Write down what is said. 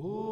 Ooh.